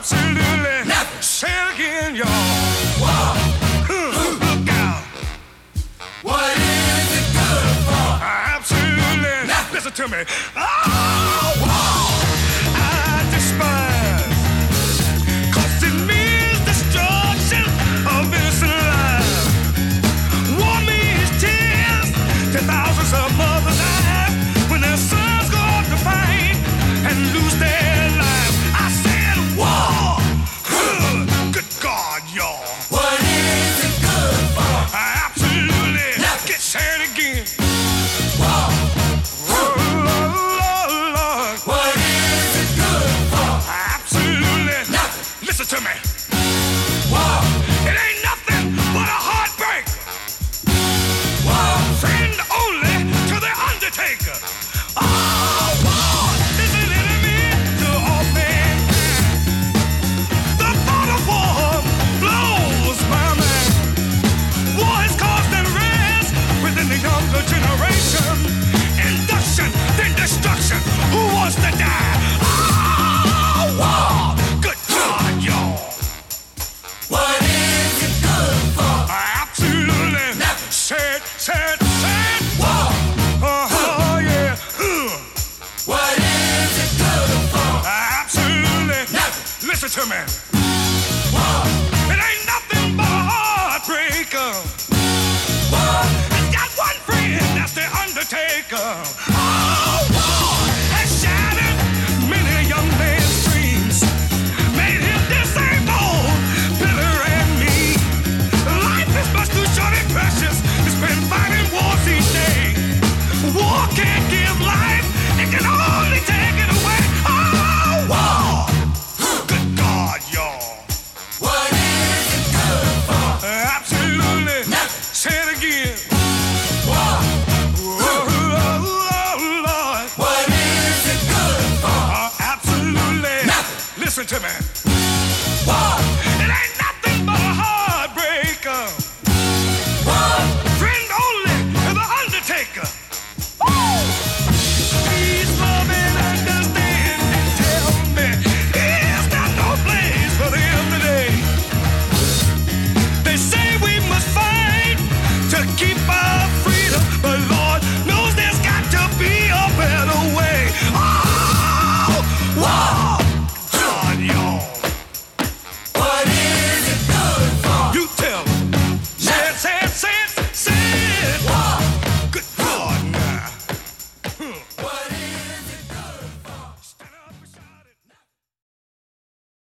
absolutely nothing. Say again, y'all. Whoa. Ooh, look out. What is it good for? Absolutely nothing. Listen to me. Oh. King. to me. Whoa. It ain't nothing but a heartbreaker. Whoa. It's got one friend, that's the undertaker. Oh. to me. What? It ain't nothing but a heartbreaker. What? Friend only, the undertaker.